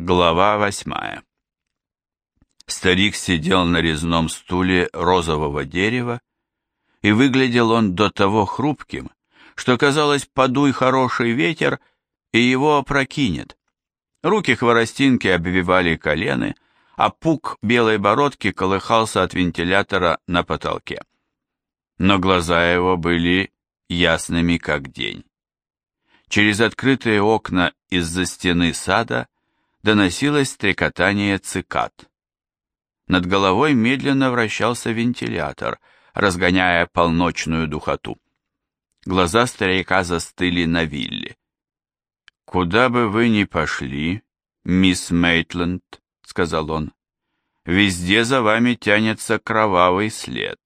Глава восьмая Старик сидел на резном стуле розового дерева, и выглядел он до того хрупким, что казалось, подуй хороший ветер, и его опрокинет. Руки хворостинки обвивали колены, а пук белой бородки колыхался от вентилятора на потолке. Но глаза его были ясными, как день. Через открытые окна из-за стены сада доносилось стрекотание цикад. Над головой медленно вращался вентилятор, разгоняя полночную духоту. Глаза старика застыли на вилле. «Куда бы вы ни пошли, мисс Мейтленд», — сказал он, — «везде за вами тянется кровавый след».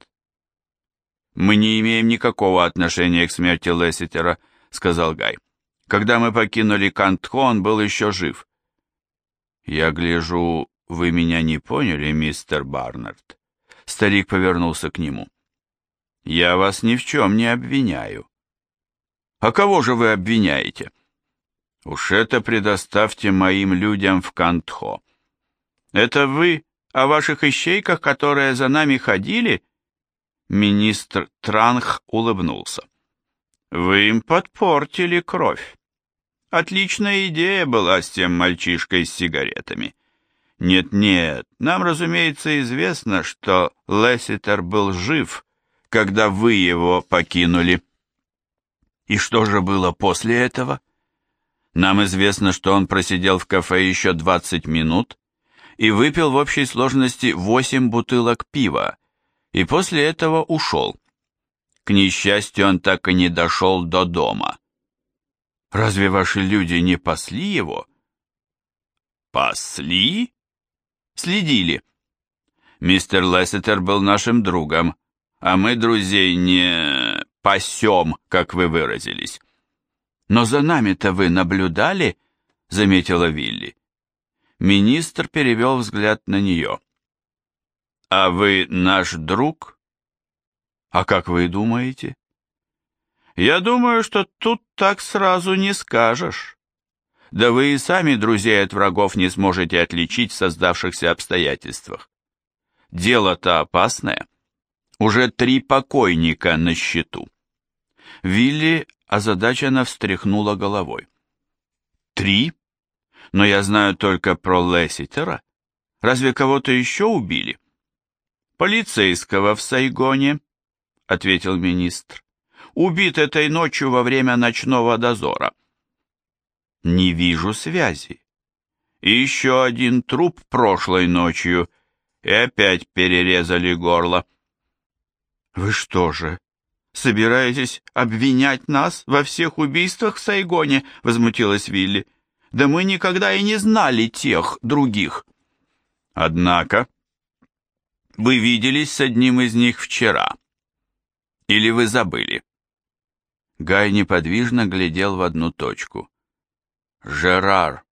«Мы не имеем никакого отношения к смерти Лесситера», — сказал Гай. «Когда мы покинули Кантхо, он был еще жив. «Я гляжу, вы меня не поняли, мистер Барнард?» Старик повернулся к нему. «Я вас ни в чем не обвиняю». «А кого же вы обвиняете?» «Уж это предоставьте моим людям в Кантхо». «Это вы о ваших ищейках, которые за нами ходили?» Министр Транх улыбнулся. «Вы им подпортили кровь». Отличная идея была с тем мальчишкой с сигаретами. Нет-нет, нам, разумеется, известно, что Лесситер был жив, когда вы его покинули. И что же было после этого? Нам известно, что он просидел в кафе еще 20 минут и выпил в общей сложности 8 бутылок пива, и после этого ушел. К несчастью, он так и не дошел до дома. Разве ваши люди не пасли его? Пасли? Следили. Мистер Лессетер был нашим другом, а мы друзей не пасем, как вы выразились. Но за нами-то вы наблюдали, заметила Вилли. Министр перевел взгляд на нее. «А вы наш друг?» «А как вы думаете?» Я думаю, что тут так сразу не скажешь. Да вы и сами друзей от врагов не сможете отличить в создавшихся обстоятельствах. Дело-то опасное. Уже три покойника на счету. Вилли озадаченно встряхнула головой. Три? Но я знаю только про Лесситера. Разве кого-то еще убили? Полицейского в Сайгоне, ответил министр убит этой ночью во время ночного дозора. Не вижу связи. И еще один труп прошлой ночью, и опять перерезали горло. Вы что же, собираетесь обвинять нас во всех убийствах в Сайгоне? Возмутилась Вилли. Да мы никогда и не знали тех других. Однако, вы виделись с одним из них вчера. Или вы забыли? Гай неподвижно глядел в одну точку. «Жерар!»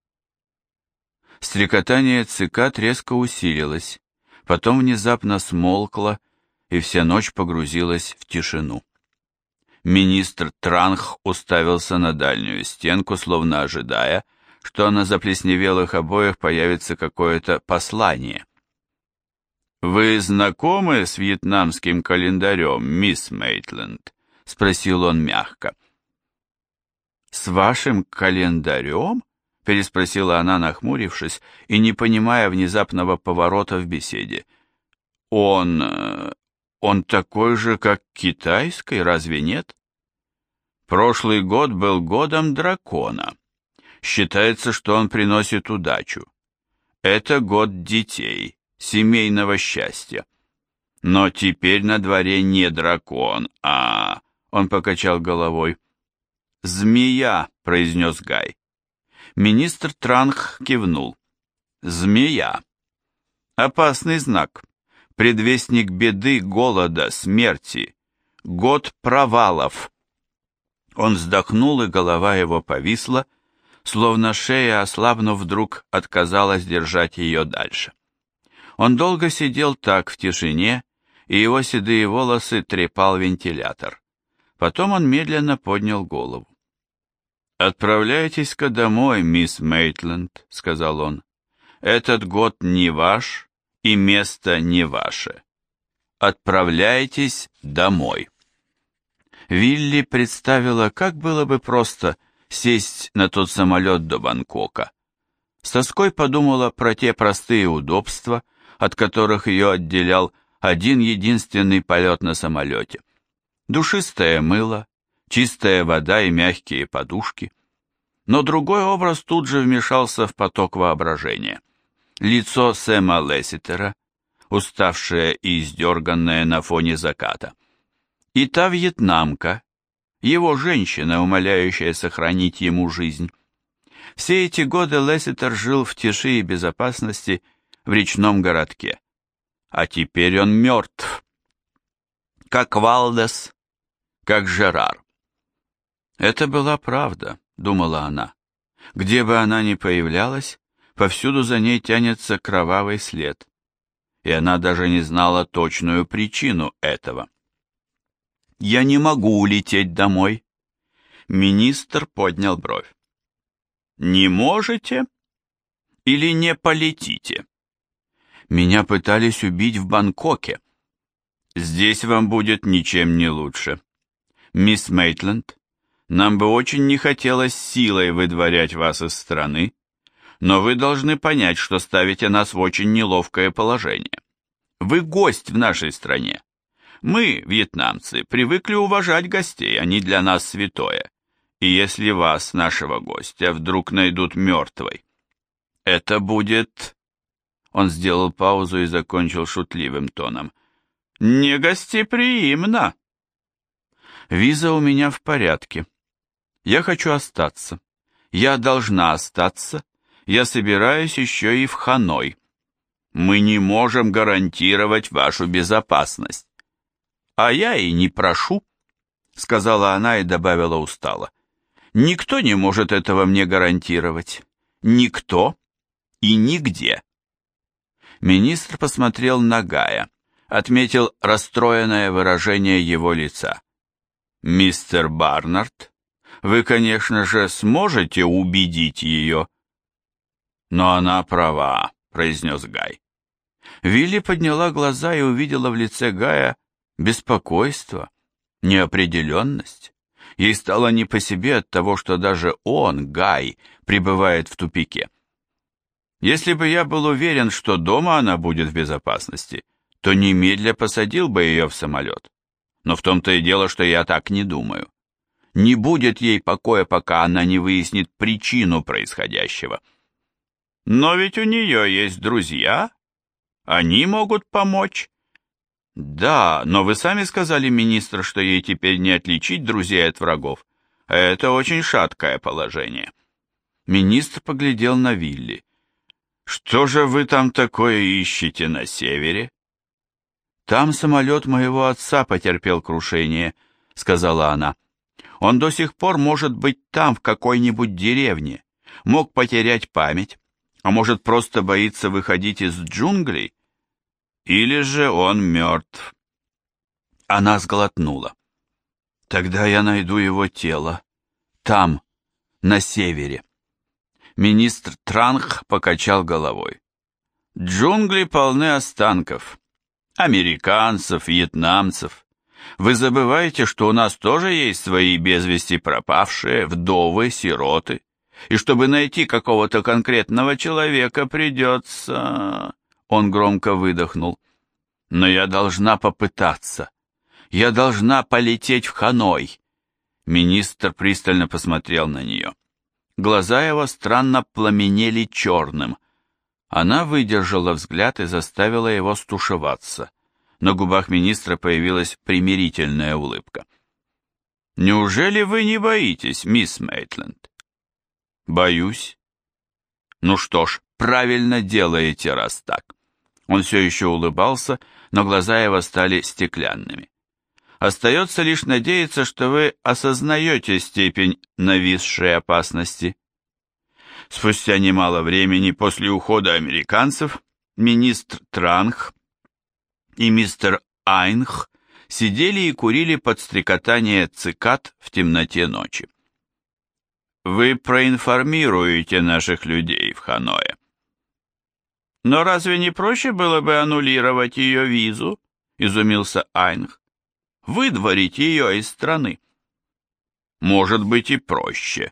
Стрекотание цикад резко усилилось, потом внезапно смолкло, и вся ночь погрузилась в тишину. Министр Транх уставился на дальнюю стенку, словно ожидая, что на заплесневелых обоях появится какое-то послание. «Вы знакомы с вьетнамским календарем, мисс Мейтленд?» — спросил он мягко. «С вашим календарем?» — переспросила она, нахмурившись и не понимая внезапного поворота в беседе. «Он... Э, он такой же, как китайский, разве нет?» «Прошлый год был годом дракона. Считается, что он приносит удачу. Это год детей, семейного счастья. Но теперь на дворе не дракон, а он покачал головой. «Змея», — произнес Гай. Министр Транх кивнул. «Змея. Опасный знак. Предвестник беды, голода, смерти. Год провалов». Он вздохнул, и голова его повисла, словно шея, ослабнув вдруг, отказалась держать ее дальше. Он долго сидел так в тишине, и его седые волосы трепал вентилятор. Потом он медленно поднял голову. «Отправляйтесь-ка домой, мисс Мейтленд», — сказал он. Этот год не ваш и место не ваше. Отправляйтесь домой. Вилли представила, как было бы просто сесть на тот самолет до Бангкока. С тоской подумала про те простые удобства, от которых ее отделял один единственный полет на самолете. Душистое мыло, чистая вода и мягкие подушки. Но другой образ тут же вмешался в поток воображения. Лицо Сэма Лесситера, уставшее и издерганное на фоне заката. И та вьетнамка, его женщина, умоляющая сохранить ему жизнь. Все эти годы Лесситер жил в тиши и безопасности в речном городке. А теперь он мертв. Как Валдес, как Жерар. Это была правда, думала она. Где бы она ни появлялась, повсюду за ней тянется кровавый след. И она даже не знала точную причину этого. «Я не могу улететь домой». Министр поднял бровь. «Не можете? Или не полетите?» «Меня пытались убить в Бангкоке». «Здесь вам будет ничем не лучше. Мисс Мейтленд, нам бы очень не хотелось силой выдворять вас из страны, но вы должны понять, что ставите нас в очень неловкое положение. Вы гость в нашей стране. Мы, вьетнамцы, привыкли уважать гостей, они для нас святое. И если вас, нашего гостя, вдруг найдут мертвой, это будет...» Он сделал паузу и закончил шутливым тоном. «Не гостеприимно!» «Виза у меня в порядке», я хочу остаться. Я должна остаться. Я собираюсь еще и в Ханой. Мы не можем гарантировать вашу безопасность. А я и не прошу, сказала она и добавила устало. Никто не может этого мне гарантировать. Никто и нигде. Министр посмотрел на Гая, отметил расстроенное выражение его лица. Мистер Барнард вы, конечно же, сможете убедить ее. Но она права, произнес Гай. Вилли подняла глаза и увидела в лице Гая беспокойство, неопределенность. Ей стало не по себе от того, что даже он, Гай, пребывает в тупике. Если бы я был уверен, что дома она будет в безопасности, то немедля посадил бы ее в самолет. Но в том-то и дело, что я так не думаю не будет ей покоя, пока она не выяснит причину происходящего. Но ведь у нее есть друзья, они могут помочь. Да, но вы сами сказали, министр, что ей теперь не отличить друзей от врагов. Это очень шаткое положение. Министр поглядел на Вилли. Что же вы там такое ищете на севере? Там самолет моего отца потерпел крушение, сказала она. Он до сих пор может быть там, в какой-нибудь деревне, мог потерять память, а может просто боится выходить из джунглей, или же он мертв. Она сглотнула. Тогда я найду его тело. Там, на севере. Министр Транх покачал головой. Джунгли полны останков. Американцев, вьетнамцев. Вы забываете, что у нас тоже есть свои без вести пропавшие, вдовы, сироты. И чтобы найти какого-то конкретного человека, придется...» Он громко выдохнул. «Но я должна попытаться. Я должна полететь в Ханой». Министр пристально посмотрел на нее. Глаза его странно пламенели черным. Она выдержала взгляд и заставила его стушеваться. На губах министра появилась примирительная улыбка. «Неужели вы не боитесь, мисс Мейтленд?» «Боюсь». «Ну что ж, правильно делаете, раз так». Он все еще улыбался, но глаза его стали стеклянными. «Остается лишь надеяться, что вы осознаете степень нависшей опасности». Спустя немало времени после ухода американцев министр Транх и мистер Айнх сидели и курили под стрекотание цикад в темноте ночи. «Вы проинформируете наших людей в Ханое». Но разве не проще было бы аннулировать ее визу? Изумился Айнх. Выдворить ее из страны. Может быть и проще,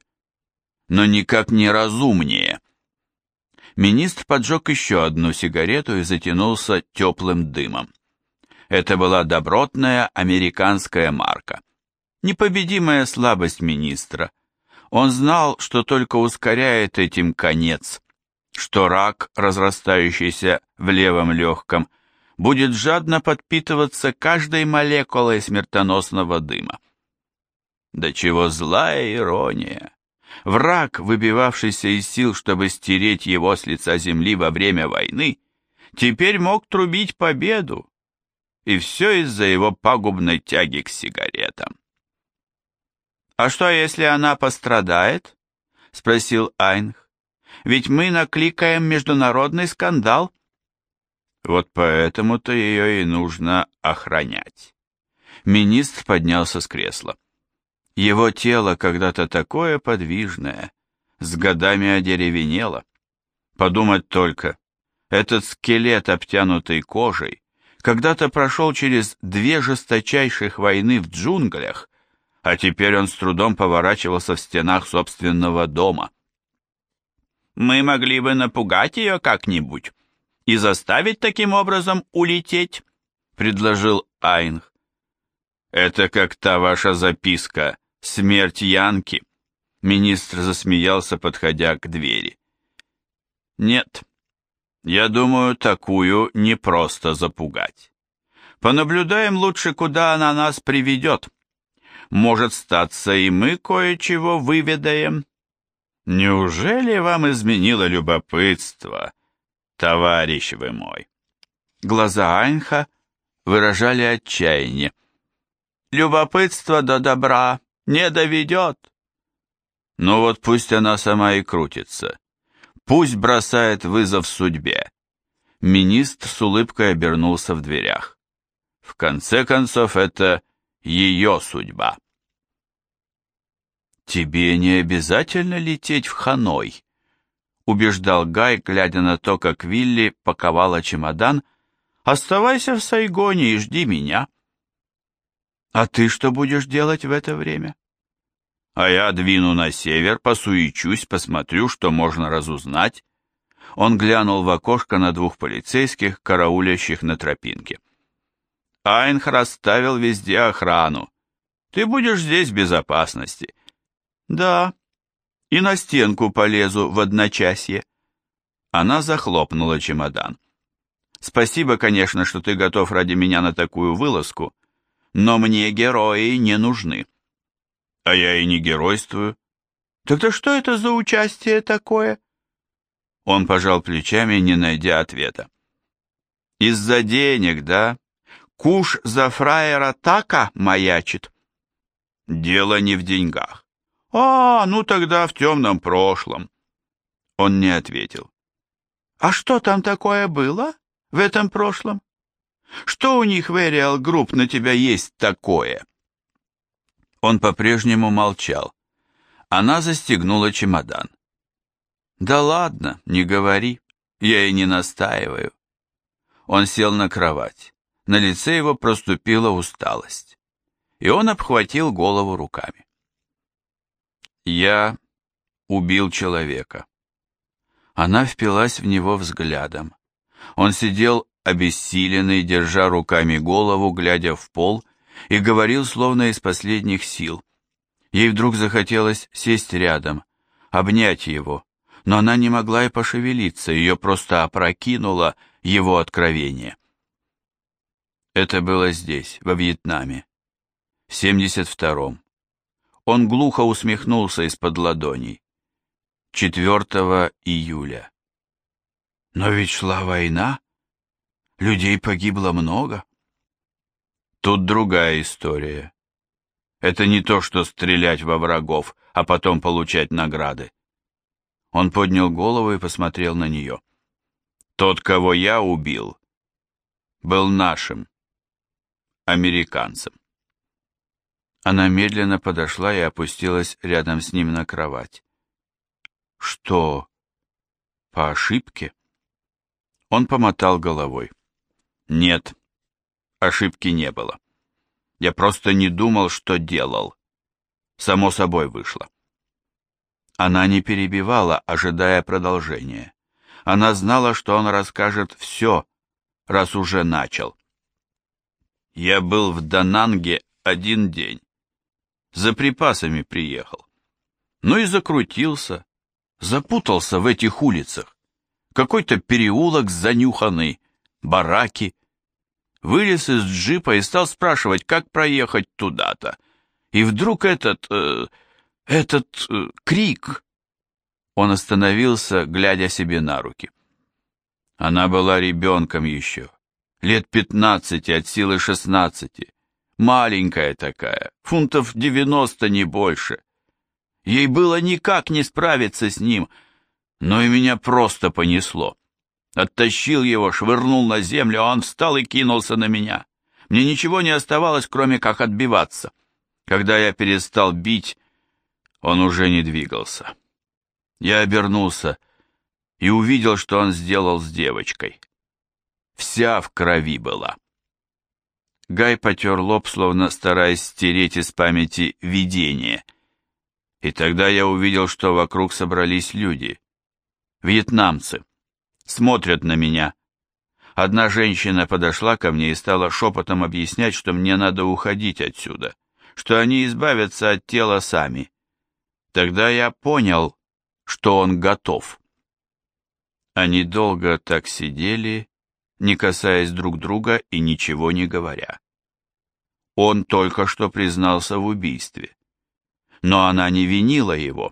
но никак не разумнее. Министр поджег еще одну сигарету и затянулся теплым дымом. Это была добротная американская марка. Непобедимая слабость министра. Он знал, что только ускоряет этим конец что рак, разрастающийся в левом легком, будет жадно подпитываться каждой молекулой смертоносного дыма. Да чего злая ирония! Враг, выбивавшийся из сил, чтобы стереть его с лица земли во время войны, теперь мог трубить победу, и все из-за его пагубной тяги к сигаретам. «А что, если она пострадает?» — спросил Айнх ведь мы накликаем международный скандал. Вот поэтому-то ее и нужно охранять. Министр поднялся с кресла. Его тело когда-то такое подвижное, с годами одеревенело. Подумать только, этот скелет, обтянутый кожей, когда-то прошел через две жесточайших войны в джунглях, а теперь он с трудом поворачивался в стенах собственного дома. Мы могли бы напугать ее как-нибудь и заставить таким образом улететь, предложил Айнх. Это как та ваша записка «Смерть Янки». Министр засмеялся, подходя к двери. Нет, я думаю, такую не просто запугать. Понаблюдаем лучше, куда она нас приведет. Может, статься, и мы кое-чего выведаем. Неужели вам изменило любопытство, товарищ вы мой? Глаза Айнха выражали отчаяние. Любопытство до добра не доведет. Ну вот пусть она сама и крутится. Пусть бросает вызов судьбе. Министр с улыбкой обернулся в дверях. В конце концов, это ее судьба. «Тебе не обязательно лететь в Ханой», — убеждал Гай, глядя на то, как Вилли паковала чемодан. «Оставайся в Сайгоне и жди меня». «А ты что будешь делать в это время?» «А я двину на север, посуечусь, посмотрю, что можно разузнать». Он глянул в окошко на двух полицейских, караулящих на тропинке. Айнх расставил везде охрану. Ты будешь здесь в безопасности. Да, и на стенку полезу в одночасье. Она захлопнула чемодан. Спасибо, конечно, что ты готов ради меня на такую вылазку, но мне герои не нужны. А я и не геройствую. Тогда что это за участие такое? Он пожал плечами, не найдя ответа. Из-за денег, да? Куш за фраера така маячит. Дело не в деньгах. «А, ну тогда в темном прошлом». Он не ответил. «А что там такое было в этом прошлом? Что у них в Эриал Групп на тебя есть такое?» Он по-прежнему молчал. Она застегнула чемодан. «Да ладно, не говори, я и не настаиваю». Он сел на кровать. На лице его проступила усталость. И он обхватил голову руками. Я убил человека. Она впилась в него взглядом. Он сидел обессиленный, держа руками голову, глядя в пол, и говорил словно из последних сил. Ей вдруг захотелось сесть рядом, обнять его, но она не могла и пошевелиться, ее просто опрокинуло его откровение. Это было здесь, во Вьетнаме, в 72-м. Он глухо усмехнулся из-под ладоней. 4 июля. Но ведь шла война. Людей погибло много. Тут другая история. Это не то, что стрелять во врагов, а потом получать награды. Он поднял голову и посмотрел на нее. Тот, кого я убил, был нашим, американцем. Она медленно подошла и опустилась рядом с ним на кровать. Что? По ошибке? Он помотал головой. Нет, ошибки не было. Я просто не думал, что делал. Само собой вышло. Она не перебивала, ожидая продолжения. Она знала, что он расскажет все, раз уже начал. Я был в Дананге один день. За припасами приехал. Ну и закрутился, запутался в этих улицах. Какой-то переулок занюханный, бараки. Вылез из джипа и стал спрашивать, как проехать туда-то. И вдруг этот... Э, этот... Э, крик. Он остановился, глядя себе на руки. Она была ребенком еще, лет пятнадцати, от силы шестнадцати. Маленькая такая, фунтов девяносто, не больше. Ей было никак не справиться с ним, но и меня просто понесло. Оттащил его, швырнул на землю, а он встал и кинулся на меня. Мне ничего не оставалось, кроме как отбиваться. Когда я перестал бить, он уже не двигался. Я обернулся и увидел, что он сделал с девочкой. Вся в крови была. Гай потер лоб, словно стараясь стереть из памяти видение. И тогда я увидел, что вокруг собрались люди. Вьетнамцы. Смотрят на меня. Одна женщина подошла ко мне и стала шепотом объяснять, что мне надо уходить отсюда, что они избавятся от тела сами. Тогда я понял, что он готов. Они долго так сидели, не касаясь друг друга и ничего не говоря. Он только что признался в убийстве. Но она не винила его.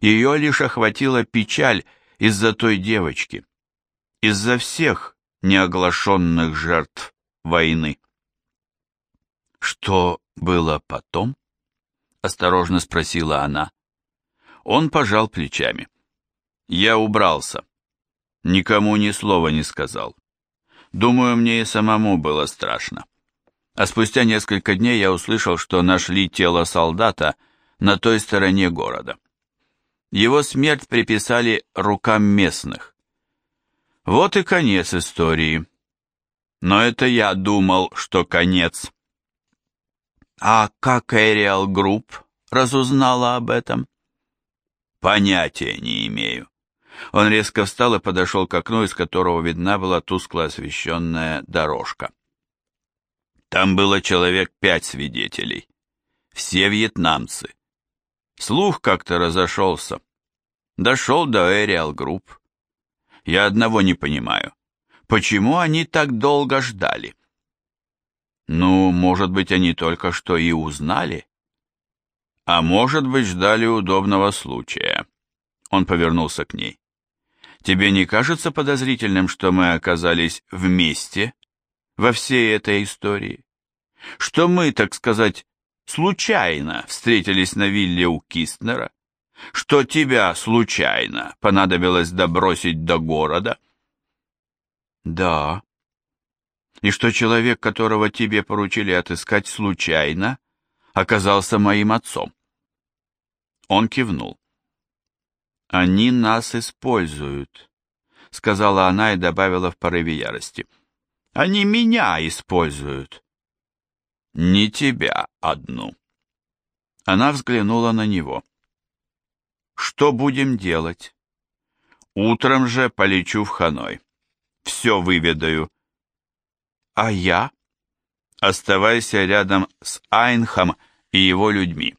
Ее лишь охватила печаль из-за той девочки, из-за всех неоглашенных жертв войны. «Что было потом?» — осторожно спросила она. Он пожал плечами. «Я убрался. Никому ни слова не сказал. Думаю, мне и самому было страшно. А спустя несколько дней я услышал, что нашли тело солдата на той стороне города. Его смерть приписали рукам местных. Вот и конец истории. Но это я думал, что конец. А как Эриал Групп разузнала об этом? Понятия не имею. Он резко встал и подошел к окну, из которого видна была тускло освещенная дорожка. Там было человек пять свидетелей. Все вьетнамцы. Слух как-то разошелся. Дошел до Эриал Групп. Я одного не понимаю. Почему они так долго ждали? Ну, может быть, они только что и узнали? А может быть, ждали удобного случая. Он повернулся к ней. Тебе не кажется подозрительным, что мы оказались вместе во всей этой истории? Что мы, так сказать, случайно встретились на вилле у Кистнера? Что тебя случайно понадобилось добросить до города? Да. И что человек, которого тебе поручили отыскать случайно, оказался моим отцом? Он кивнул. «Они нас используют», — сказала она и добавила в порыве ярости. «Они меня используют». «Не тебя одну». Она взглянула на него. «Что будем делать?» «Утром же полечу в Ханой. Все выведаю». «А я?» «Оставайся рядом с Айнхом и его людьми».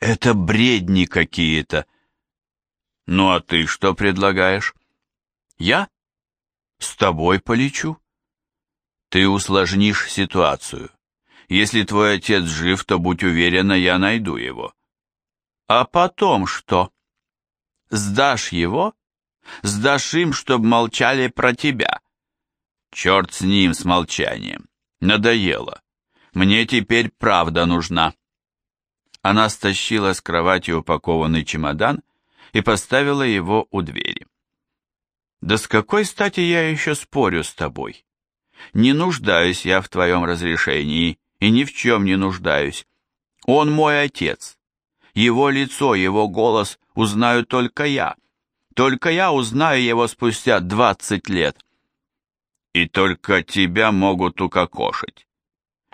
«Это бредни какие-то», ну а ты что предлагаешь? Я? С тобой полечу. Ты усложнишь ситуацию. Если твой отец жив, то будь уверена, я найду его. А потом что? Сдашь его? Сдашь им, чтобы молчали про тебя? Черт с ним, с молчанием. Надоело. Мне теперь правда нужна. Она стащила с кровати упакованный чемодан и поставила его у двери. «Да с какой стати я еще спорю с тобой? Не нуждаюсь я в твоем разрешении и ни в чем не нуждаюсь. Он мой отец. Его лицо, его голос узнаю только я. Только я узнаю его спустя двадцать лет. И только тебя могут укокошить.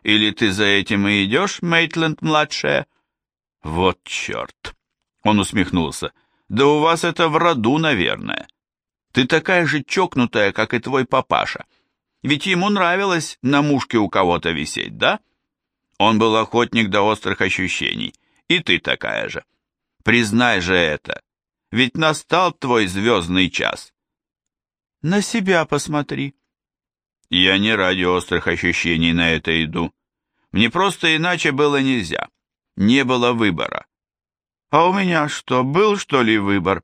Или ты за этим и идешь, Мейтленд-младшая? Вот черт! Он усмехнулся. Да у вас это в роду, наверное. Ты такая же чокнутая, как и твой папаша. Ведь ему нравилось на мушке у кого-то висеть, да? Он был охотник до острых ощущений. И ты такая же. Признай же это. Ведь настал твой звездный час. На себя посмотри. Я не ради острых ощущений на это иду. Мне просто иначе было нельзя. Не было выбора. А у меня что, был что ли выбор?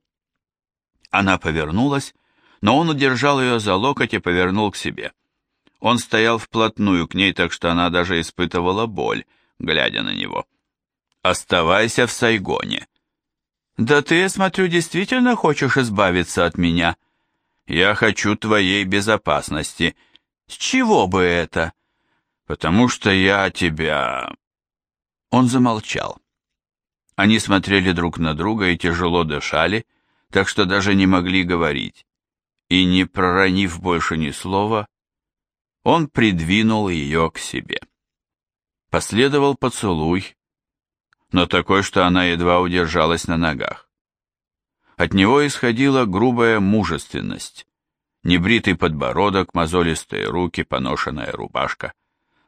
Она повернулась, но он удержал ее за локоть и повернул к себе. Он стоял вплотную к ней, так что она даже испытывала боль, глядя на него. «Оставайся в Сайгоне». «Да ты, я смотрю, действительно хочешь избавиться от меня?» «Я хочу твоей безопасности», с чего бы это? Потому что я тебя... Он замолчал. Они смотрели друг на друга и тяжело дышали, так что даже не могли говорить. И не проронив больше ни слова, он придвинул ее к себе. Последовал поцелуй, но такой, что она едва удержалась на ногах. От него исходила грубая мужественность, небритый подбородок, мозолистые руки, поношенная рубашка.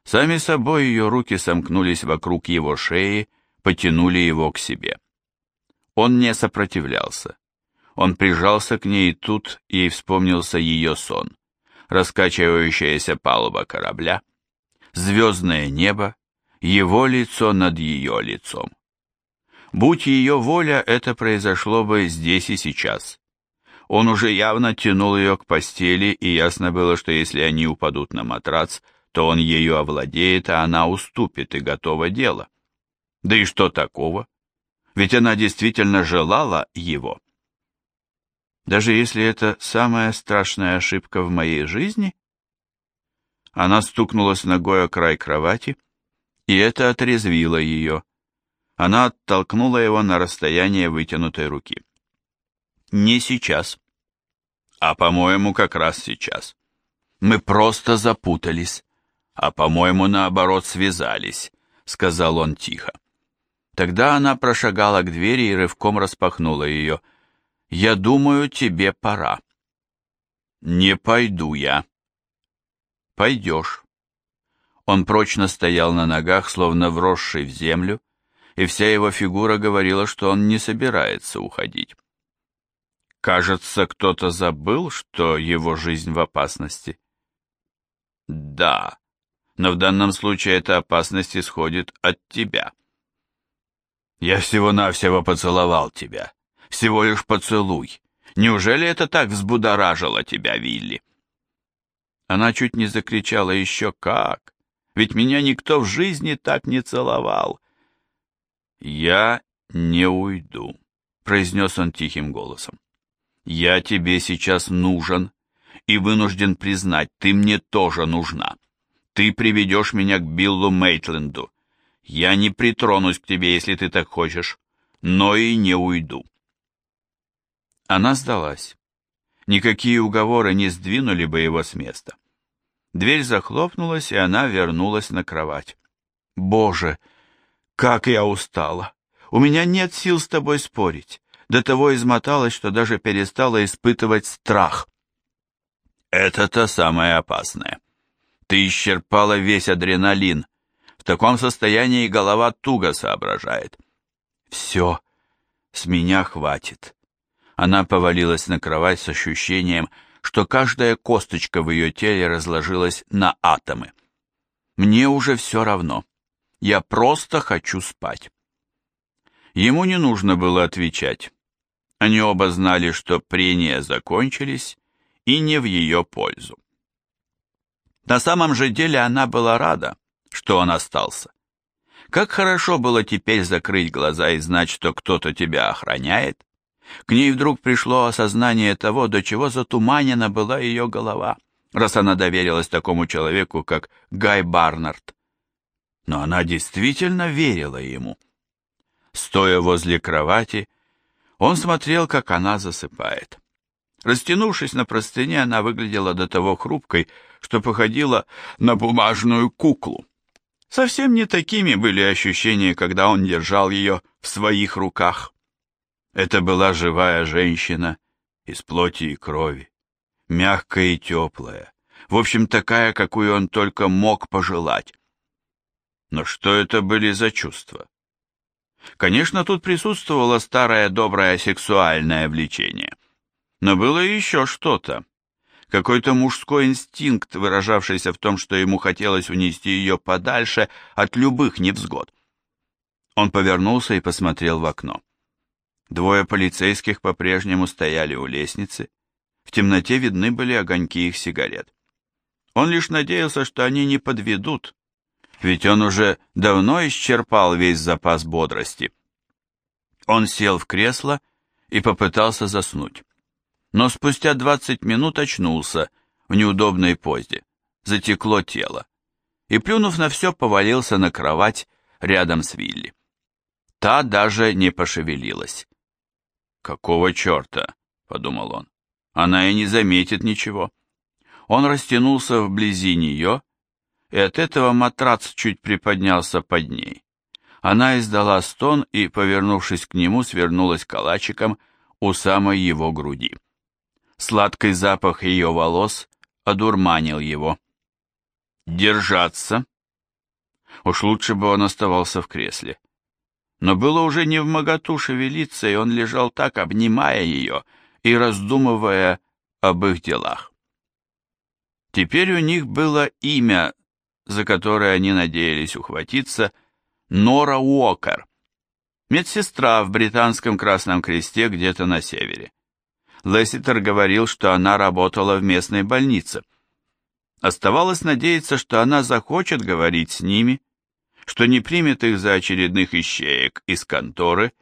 Сами собой ее руки сомкнулись вокруг его шеи, потянули его к себе. Он не сопротивлялся. Он прижался к ней, и тут ей вспомнился ее сон. Раскачивающаяся палуба корабля, звездное небо, его лицо над ее лицом. Будь ее воля, это произошло бы здесь и сейчас. Он уже явно тянул ее к постели, и ясно было, что если они упадут на матрац, то он ею овладеет, а она уступит, и готово дело. Да и что такого? Ведь она действительно желала его. Даже если это самая страшная ошибка в моей жизни? Она стукнулась ногой о край кровати, и это отрезвило ее. Она оттолкнула его на расстояние вытянутой руки. Не сейчас. А по-моему, как раз сейчас. Мы просто запутались. А по-моему, наоборот, связались, сказал он тихо. Тогда она прошагала к двери и рывком распахнула ее. «Я думаю, тебе пора». «Не пойду я». «Пойдешь». Он прочно стоял на ногах, словно вросший в землю, и вся его фигура говорила, что он не собирается уходить. Кажется, кто-то забыл, что его жизнь в опасности. Да, но в данном случае эта опасность исходит от тебя. Я всего-навсего поцеловал тебя. Всего лишь поцелуй. Неужели это так взбудоражило тебя, Вилли? Она чуть не закричала еще как. Ведь меня никто в жизни так не целовал. Я не уйду, произнес он тихим голосом. Я тебе сейчас нужен и вынужден признать, ты мне тоже нужна. Ты приведешь меня к Биллу Мейтленду. Я не притронусь к тебе, если ты так хочешь, но и не уйду. Она сдалась. Никакие уговоры не сдвинули бы его с места. Дверь захлопнулась, и она вернулась на кровать. «Боже, как я устала! У меня нет сил с тобой спорить до того измоталась, что даже перестала испытывать страх. Это-то самое опасное. Ты исчерпала весь адреналин. В таком состоянии голова туго соображает. Все, с меня хватит. Она повалилась на кровать с ощущением, что каждая косточка в ее теле разложилась на атомы. Мне уже все равно. Я просто хочу спать. Ему не нужно было отвечать. Они оба знали, что прения закончились и не в ее пользу. На самом же деле она была рада, что он остался. Как хорошо было теперь закрыть глаза и знать, что кто-то тебя охраняет. К ней вдруг пришло осознание того, до чего затуманена была ее голова, раз она доверилась такому человеку, как Гай Барнард. Но она действительно верила ему. Стоя возле кровати, Он смотрел, как она засыпает. Растянувшись на простыне, она выглядела до того хрупкой, что походила на бумажную куклу. Совсем не такими были ощущения, когда он держал ее в своих руках. Это была живая женщина из плоти и крови, мягкая и теплая, в общем, такая, какую он только мог пожелать. Но что это были за чувства? Конечно, тут присутствовало старое доброе сексуальное влечение. Но было еще что-то. Какой-то мужской инстинкт, выражавшийся в том, что ему хотелось унести ее подальше от любых невзгод. Он повернулся и посмотрел в окно. Двое полицейских по-прежнему стояли у лестницы. В темноте видны были огоньки их сигарет. Он лишь надеялся, что они не подведут, ведь он уже давно исчерпал весь запас бодрости. Он сел в кресло и попытался заснуть. Но спустя двадцать минут очнулся в неудобной позе, затекло тело, и, плюнув на все, повалился на кровать рядом с Вилли. Та даже не пошевелилась. «Какого черта?» — подумал он. «Она и не заметит ничего». Он растянулся вблизи нее и от этого матрац чуть приподнялся под ней. Она издала стон и, повернувшись к нему, свернулась калачиком у самой его груди. Сладкий запах ее волос одурманил его. «Держаться!» Уж лучше бы он оставался в кресле. Но было уже не в моготу шевелиться, и он лежал так, обнимая ее и раздумывая об их делах. Теперь у них было имя за которой они надеялись ухватиться, Нора Уокер, медсестра в британском Красном Кресте где-то на севере. Лесситер говорил, что она работала в местной больнице. Оставалось надеяться, что она захочет говорить с ними, что не примет их за очередных ищеек из конторы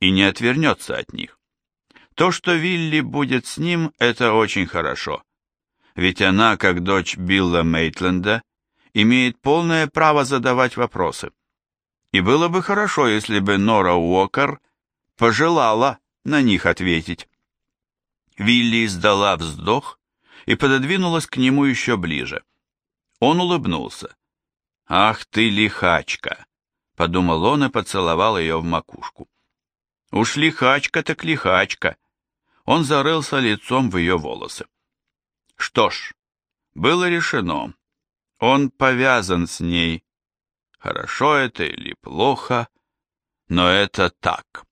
и не отвернется от них. То, что Вилли будет с ним, это очень хорошо. Ведь она, как дочь Билла Мейтленда, имеет полное право задавать вопросы. И было бы хорошо, если бы Нора Уокер пожелала на них ответить. Вилли издала вздох и пододвинулась к нему еще ближе. Он улыбнулся. «Ах ты, лихачка!» — подумал он и поцеловал ее в макушку. «Уж лихачка так лихачка!» Он зарылся лицом в ее волосы. Что ж, было решено. Он повязан с ней. Хорошо это или плохо, но это так.